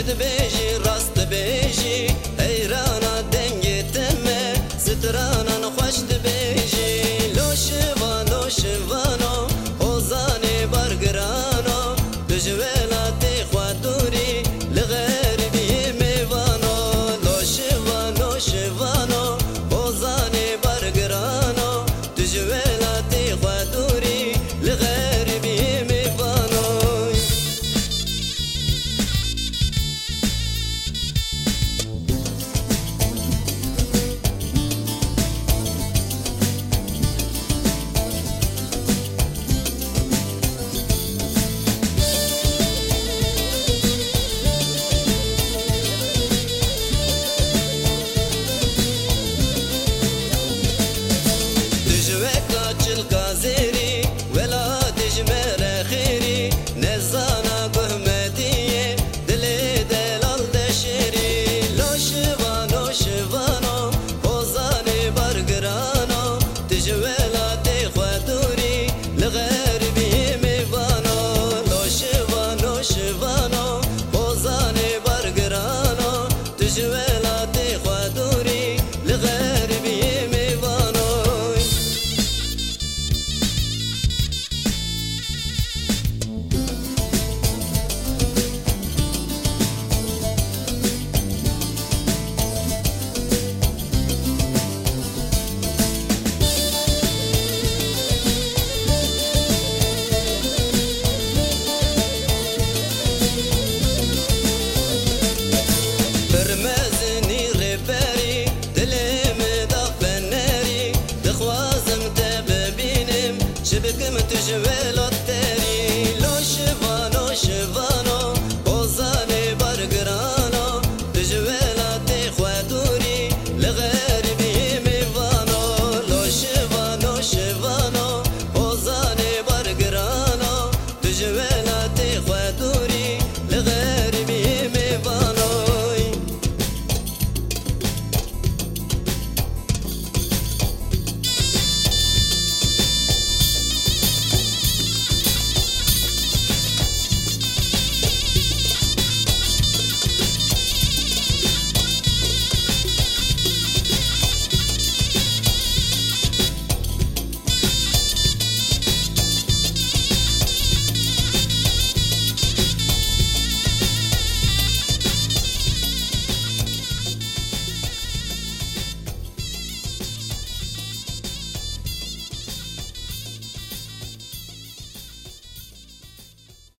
Cüd beji rast beji Heyrana denge teme Stranan hoş beji. Loşivano şivano Ozane bargrano Düzve جبك متجمل